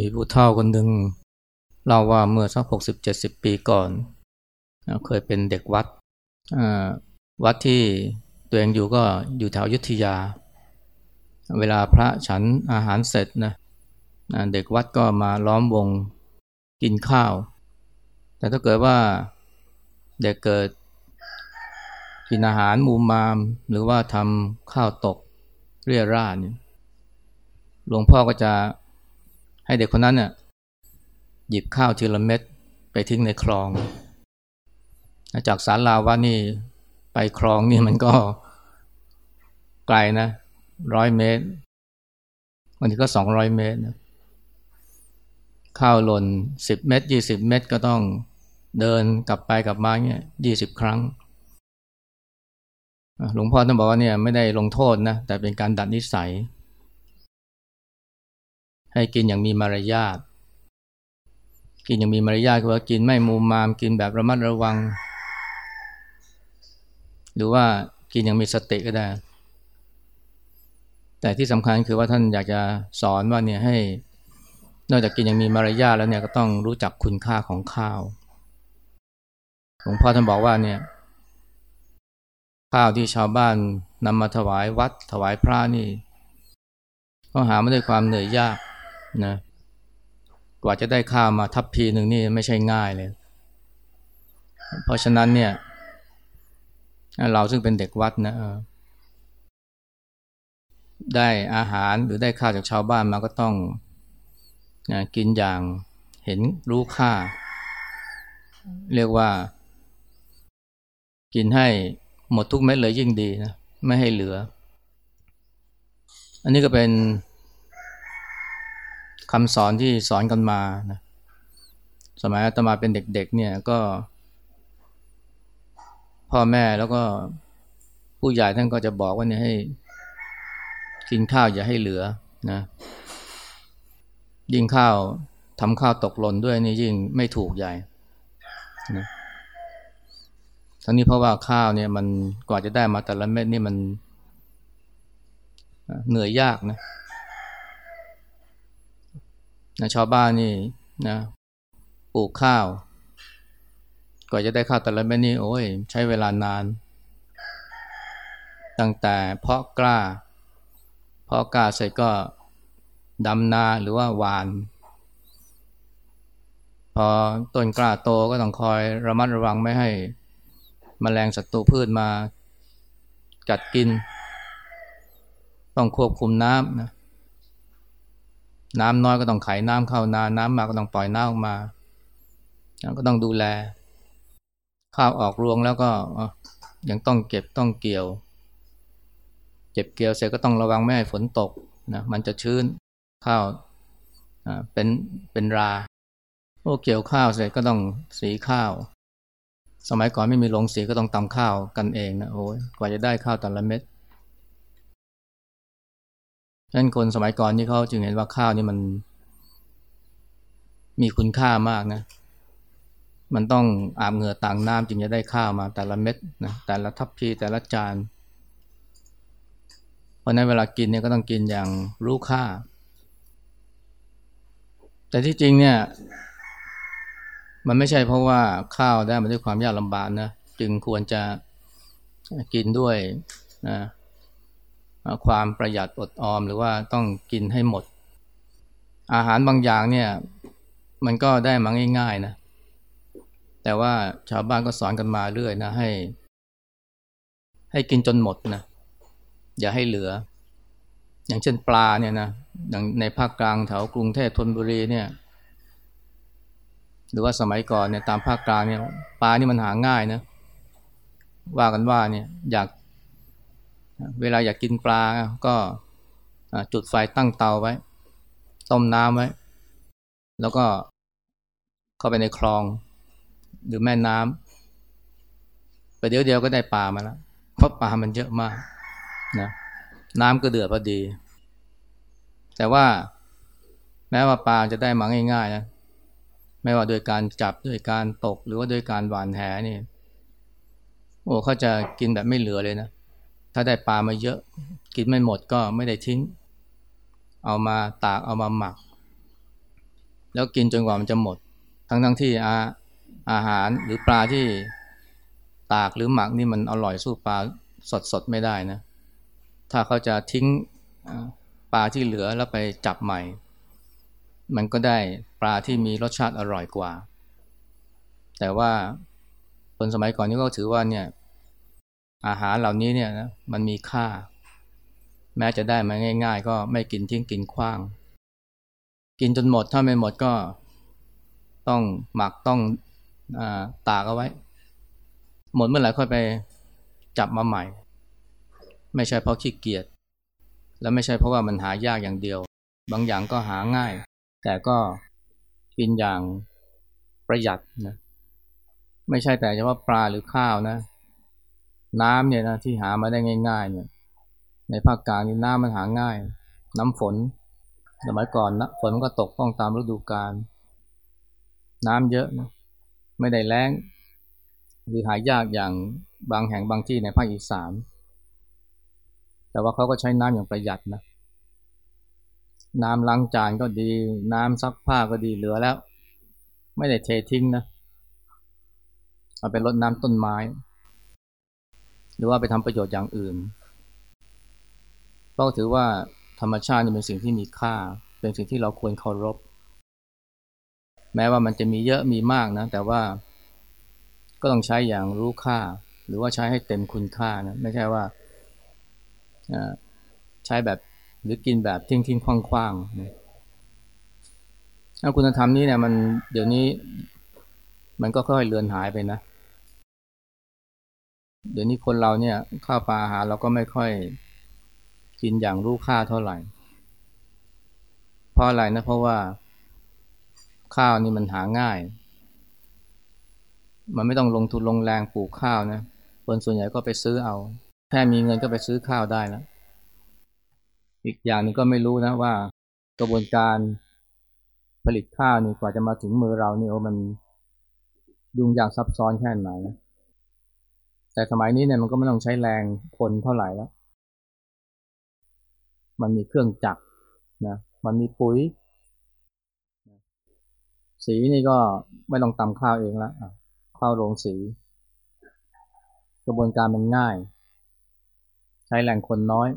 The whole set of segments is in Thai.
มีผู้เฒ่าคนหนึ่งเล่าว่าเมื่อสักหกสิบเจ็ดสิบปีก่อน เคยเป็นเด็กวัด วัดที่ตัวเองอยู่ก็อยู่แถวยุทธยา เวลาพระฉันอาหารเสร็จนะเด็กวัดก็มาล้อมวงกินข้าว แต่ถ้าเกิดว่าเด็กเกิดกินอาหารมูมาม หรือว่าทำข้าวตกเรียราดเนี่ยหลวงพ่อก็จะ ให้เด็กคนนั้นเนี่ยหยิบข้าวทีละเม็ดไปทิ้งในคลอง จากสารลาว่านี่ไปคลองนี่มันก็ไกลนะร้อยเมตรบางทีก็สองร้อยเมตรนะข้าวหล่นสิบเมตรยี่สิบเมตรก็ต้องเดินกลับไปกลับมาเนี่ยยี่สิบครั้งหลวงพ่อท่านบอกว่าเนี่ยไม่ได้ลงโทษนะแต่เป็นการดัดนิสัย ให้กินอย่างมีมารยาทกินอย่างมีมารยาทคือว่ากินไม่มูมามกินแบบระมัดระวัง หรือว่ากินอย่างมีสติก็ได้ แต่ที่สำคัญคือว่าท่านอยากจะสอนว่าเนี่ยให้ นอกจากกินอยังมีมารยาทแล้วเนี่ยก็ต้องรู้จักคุณค่าของข้าวหลวงพ่อท่านบอกว่าเนี่ย ข้าวที่ชาวบ้านนำมาถวายวัดถวายพระนี่ก็หาไม่ด้วยความเหนื่อยยาก นะกว่าจะได้ข้าวมาทัพพีหนึ่งนี่ไม่ใช่ง่ายเลย เพราะฉะนั้นเนี่ยเราซึ่งเป็นเด็กวัดนะได้อาหารหรือได้ข้าวจากชาวบ้านมาก็ต้องนะกินอย่างเห็นรู้ค่า เรียกว่า กินให้หมดทุกเม็ดเลยยิ่งดีนะไม่ให้เหลือ อันนี้ก็เป็น คำสอนที่สอนกันมานะสมัยอาตมาเป็นเด็กๆเนี่ยก็ พ่อแม่แล้วก็ผู้ใหญ่ท่านก็จะบอกว่าเนี่ยให้ กินข้าวอย่าให้เหลือนะยิ่งข้าวทำข้าวตกหล่นด้วยนี่ยิ่งไม่ถูกใหญ่นะทั้งนี้เพราะว่าข้าวเนี่ยมันกว่าจะได้มาแต่ละเม็ดนี่มันเหนื่อยยากนะ นะชาวบ้านนี่นะปลูกข้าวกว่าจะได้ข้าวแต่ละเม็ดนี่โอ้ย ใช้เวลานาน ตั้งแต่เพาะกล้า เพาะกล้าเสร็จก็ดำนาหรือว่าหวาน พอต้นกล้าโตก็ต้องคอยระมัดระวังไม่ให้มแมลงศัตรูพืชมากัดกิน ต้องควบคุมน้ำนะ น้ำน้อยก็ต้องไขน้ำเข้านา น้ำมากก็ต้องปล่อยน้ำออกมา ก็ต้องดูแล ข้าวออกรวงแล้วก็ยังต้องเก็บต้องเกี่ยว เก็บเกี่ยวเสร็จก็ต้องระวังไม่ให้ฝนตกนะมันจะชื้นข้าวเป็นเป็นราโอ้เกี่ยวข้าวเสร็จก็ต้องสีข้าว สมัยก่อนไม่มีโรงสีก็ต้องตำข้าวกันเองนะโอ้ยกว่าจะได้ข้าวแต่ละเม็ด นั้นคนสมัยก่อนนี่เขาจึงเห็นว่าข้าวนี่มัน มีคุณค่ามากนะ มันต้องอาบเหงื่อต่างน้ำจึงจะได้ข้าวมาแต่ละเม็ดนะแต่ละทัพพีแต่ละจาน เพราะนั้นเวลากินเนี่ยก็ต้องกินอย่างรู้ค่า แต่ที่จริงเนี่ย มันไม่ใช่เพราะว่าข้าวได้มาด้วยความยากลำบากนะ จึงควรจะกินด้วยนะ ความประหยัดอดออมหรือว่าต้องกินให้หมด อาหารบางอย่างเนี่ย มันก็ได้มาง่าย ๆนะ แต่ว่าชาวบ้านก็สอนกันมาเรื่อยนะให้ ให้กินจนหมดนะอย่าให้เหลือ อย่างเช่นปลาเนี่ยนะอย่างในภาคกลางแถวกรุงเทพธนบุรีเนี่ย หรือว่าสมัยก่อนเนี่ยตามภาคกลางเนี่ยปลานี่มันหาง่ายนะว่ากันว่าเนี่ยอยาก เวลาอยากกินปลาก็จุดไฟตั้งเตาไว้ ต้มน้ำไว้ แล้วก็เข้าไปในคลอง หรือแม่น้ำไปเดี๋ยวเดียวก็ได้ปลามาแล้วเพราะปลามันเยอะมากนะน้ำก็เดือดพอดี แต่ว่าแม้ว่าปลาจะได้มาง่ายๆนะไม่ว่าโดยการจับโดยการตกหรือว่าโดยการหวานแหนี่ โอ้เขาจะกินแบบไม่เหลือเลยนะ ถ้าได้ปลามาเยอะ กินไม่หมดก็ไม่ได้ทิ้ง เอามาตากเอามาหมัก แล้วกินจนกว่ามันจะหมด ทั้งทั้งที่อาอาหารหรือปลาที่ตากหรือหมักนี่มันอร่อยสู้ปลาสดสดไม่ได้นะ ถ้าเขาจะทิ้งปลาที่เหลือแล้วไปจับใหม่ มันก็ได้ปลาที่มีรสชาติอร่อยกว่า แต่ว่าคนสมัยก่อนนี่ก็ถือว่าเนี่ย อาหารเหล่านี้เนี่ยนะมันมีค่า แม้จะได้มาง่าย ๆ ก็ไม่กินทิ้งกินขว้าง กินจนหมดถ้าไม่หมดก็ต้องหมักต้องอตากเอาไว้ หมดเมื่อไหร่ค่อยไปจับมาใหม่ ไม่ใช่เพราะขี้เกียจและไม่ใช่เพราะว่ามันหายากอย่างเดียว บางอย่างก็หาง่าย แต่ก็กินอย่างประหยัดนะไม่ใช่แต่เฉพาะปลาหรือข้าวนะ น้ำเนี่ยนะที่หามาได้ง่าย ๆ เนี่ย ในภาคกลางนี่น้ำมันหาง่าย น้ำฝนสมัยก่อนนะฝนมันก็ตกต้องตามฤดูกาลน้ำเยอะนะไม่ได้แล้ง หรือหายากอย่างบางแห่งบางที่ในภาคอีสานแต่ว่าเขาก็ใช้น้ำอย่างประหยัดนะน้ำล้างจานก็ดี น้ำซักผ้าก็ดีเหลือแล้ว ไม่ได้เททิ้งนะเอาไปรดน้ำต้นไม้ หรือว่าไปทำประโยชน์อย่างอื่นก็ถือว่าธรรมชาตินี่เป็นสิ่งที่มีค่า เป็นสิ่งที่เราควรเคารพ แม้ว่ามันจะมีเยอะมีมากนะ แต่ว่าก็ต้องใช้อย่างรู้ค่า หรือว่าใช้ให้เต็มคุณค่านะไม่ใช่ว่าใช้แบบหรือกินแบบทิ้งทิ้งคว่างคว่างคุณธรรมนี้เนี่ยมันเดี๋ยวนี้มันก็ค่อยเลือนหายไปนะ เดี๋ยวนี้คนเราเนี่ยข้าวปลาอาหารเราก็ไม่ค่อยกินอย่างรู้ค่าเท่าไหร่ เพราะอะไรนะเพราะว่าข้าวนี่มันหาง่าย มันไม่ต้องลงทุนลงแรงปลูกข้าวนะคนส่วนใหญ่ก็ไปซื้อเอา แค่มีเงินก็ไปซื้อข้าวได้แล้ว อีกอย่างนึงก็ไม่รู้นะว่ากระบวนการผลิตข้าวนี่กว่าจะมาถึงมือเรานี่ยมันยุ่งยากซับซ้อนแค่ไหนนะ แต่สมัยนี้เนี่ยมันก็ไม่ต้องใช้แรงคนเท่าไหร่แล้ว มันมีเครื่องจักรนะ มันมีปุ๋ย สีนี่ก็ไม่ต้องตำข้าวเองล้วข้าวโรงสี กระบวนการมันง่าย ใช้แรงคนน้อย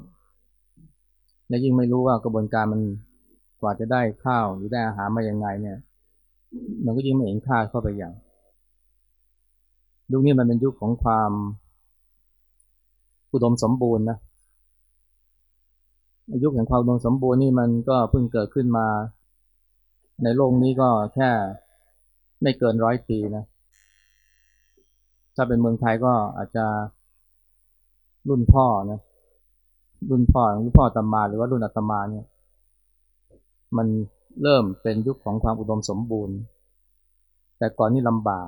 และยิ่งไม่รู้ว่ากระบวนการมันกว่าจะได้ข้าวหรือได้อาหารมาอย่างไงเนี่ย มันก็ยิ่งไม่เห็นค่าเข้าไปอย่าง ยุคนี้มันเป็นยุคของความอุดมสมบูรณ์นะยุคแห่งความอุดมสมบูรณ์นี่มันก็เพิ่งเกิดขึ้นมา ในโลกนี้ก็แค่ไม่เกินร้อยปีนะ ถ้าเป็นเมืองไทยก็อาจจะรุ่นพ่อนะรุ่นพ่อรุ่นพ่อตมาหรือว่ารุ่นอาตมาเนี่ย มันเริ่มเป็นยุคของความอุดมสมบูรณ์ แต่ก่อนนี่ลำบาก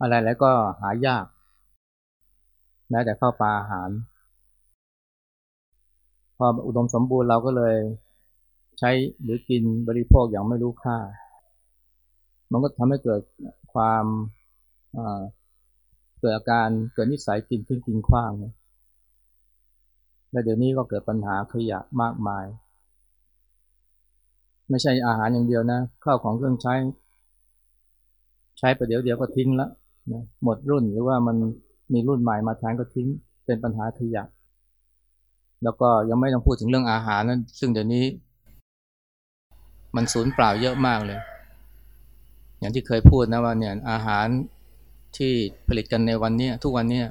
อะไรแล้วก็หายาก แม้แต่ข้าวปลาอาหาร พออุดมสมบูรณ์เราก็เลยใช้หรือกินบริโภคอย่างไม่รู้ค่า มันก็ทำให้เกิดความเกิดอาการเกิดนิสัยกินทิ้งกินขว้าง และเดี๋ยวนี้ก็เกิดปัญหาขยะมากมาย ไม่ใช่อาหารอย่างเดียวนะข้าวของเครื่องใช้ ใช้ไปเดี๋ยวเดียวก็ทิ้งแล้ว นะหมดรุ่นหรือว่ามันมีรุ่นใหม่มาแทนก็ทิ้งเป็นปัญหาขยะ แล้วก็ยังไม่ต้องพูดถึงเรื่องอาหารนั้นซึ่งเดี๋ยวนี้ มันสูญเปล่าเยอะมากเลย อย่างที่เคยพูดนะว่าเนี่ยอาหารที่ผลิตกันในวันนี้ทุกวันนี้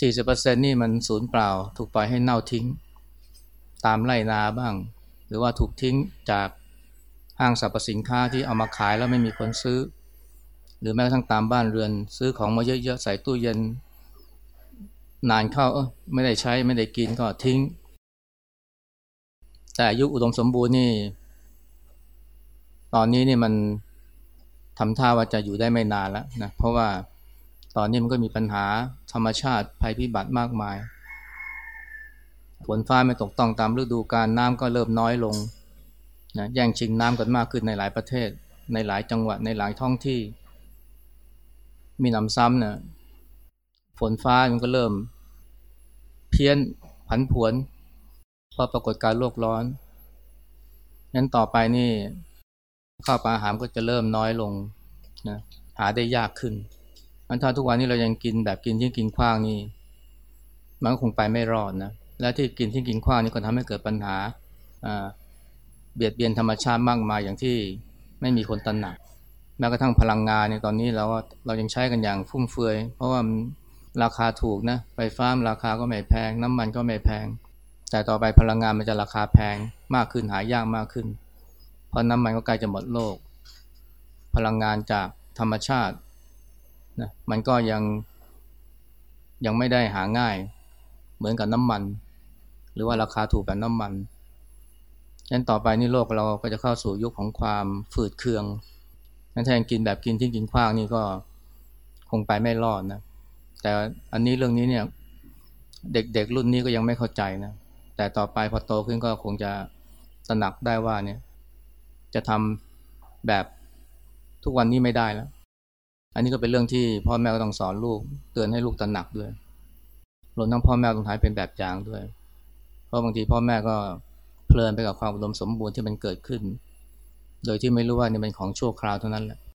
สี่สิบเปอร์เซ็นนี่มันสูญเปล่า ถูกปล่อยให้เน่าทิ้ง ตามไร่นาบ้าง หรือว่าถูกทิ้งจากห้างสรรพสินค้าที่เอามาขายแล้วไม่มีคนซื้อ หรือแม้กระทั่งตามบ้านเรือน ซื้อของมาเยอะๆใส่ตู้เย็น นานเข้าเออไม่ได้ใช้ไม่ได้กินก็ทิ้ง แต่ยุคอุดมสมบูรณ์นี่ ตอนนี้นี่มันทำท่าว่าจะอยู่ได้ไม่นานแล้วนะเพราะว่าตอนนี้มันก็มีปัญหาธรรมชาติภัยพิบัติมากมายฝนฟ้าไม่ตกต้องตามฤดูกาลน้ำก็เริ่มน้อยลงนะแย่งชิงน้ำกันมากขึ้นในหลายประเทศ ในหลายจังหวัดในหลายท้องที่ มีน้ำซ้ำนะฝนฟ้ามันก็เริ่ม เพี้ยนผันผวนเพราะปรากฏการโลกร้อนงั้นต่อไปนี่ข้าวปลาอาหารก็จะเริ่มน้อยลงนะหาได้ยากขึ้นอันถ้าทุกวันนี้เรายังกินแบบกินที่กินขว้างนี่มันก็คงไปไม่รอดนะและที่กินที่กินขว้างนี่ก็ทำให้เกิดปัญหาเบียดเบียนธรรมชาติมากมายอย่างที่ไม่มีคนตระหนัก แม้กระทั่งพลังงานเนี่ยตอนนี้เราเรายังใช้กันอย่างฟุ่มเฟือย เพราะว่าราคาถูกนะไฟฟ้าราคาก็ไม่แพง น้ำมันก็ไม่แพง แต่ต่อไปพลังงานมันจะราคาแพงมากขึ้นหายากมากขึ้น เพราะน้ำมันก็ใกล้จะหมดโลก พลังงานจากธรรมชาตินะมันก็ยังยังไม่ได้หาง่ายเหมือนกับน้ำมัน หรือว่าราคาถูกแบบน้ำมันดังนั้นต่อไปนี่โลกเราก็จะเข้าสู่ยุคของความฝืดเคือง งั้นถ้ายังกินแบบกินที่กินขว้างนี่ก็คงไปไม่รอดนะ แต่อันนี้เรื่องนี้เนี่ยเด็กๆรุ่นนี้ก็ยังไม่เข้าใจนะ แต่ต่อไปพอโตขึ้นก็คงจะตระหนักได้ว่าเนี่ย จะทำแบบทุกวันนี้ไม่ได้แล้ว อันนี้ก็เป็นเรื่องที่พ่อแม่ก็ต้องสอนลูก เตือนให้ลูกตระหนักด้วยรวมทั้งพ่อแม่ต้องหายเป็นแบบอย่างด้วย เพราะบางทีพ่อแม่ก็เพลินไปกับความอุดมสมบูรณ์ที่มันเกิดขึ้น โดยที่ไม่รู้ว่านี่เป็นของชั่วคราวเท่านั้นแหละ